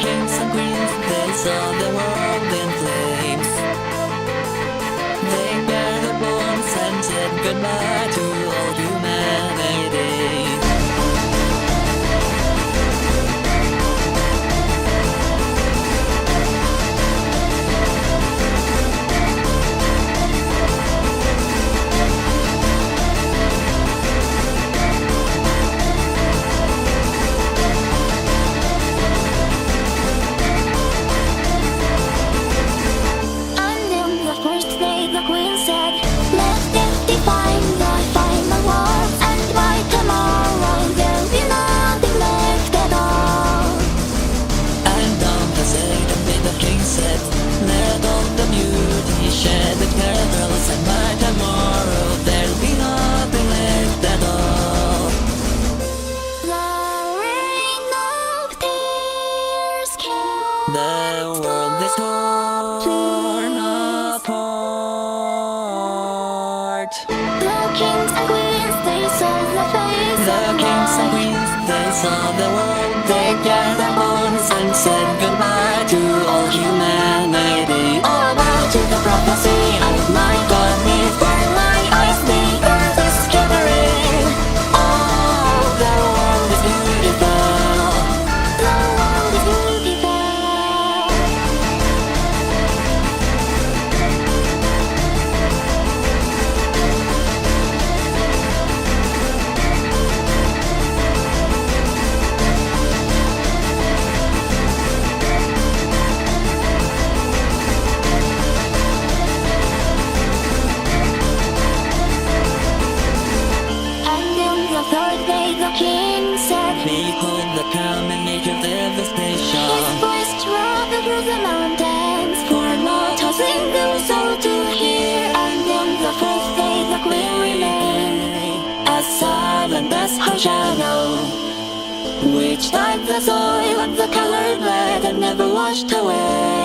Kings and queens, they saw the world in flames. They bear the bones and said goodbye. The world is torn apart. The kings and queens, they saw the face The kings and queens, they saw the world, they gathered bones and said through the mountains, for not a single soul to hear. And on the first day, the queen remained as silent as her shadow, which dyed the soil and the colored red and never washed away.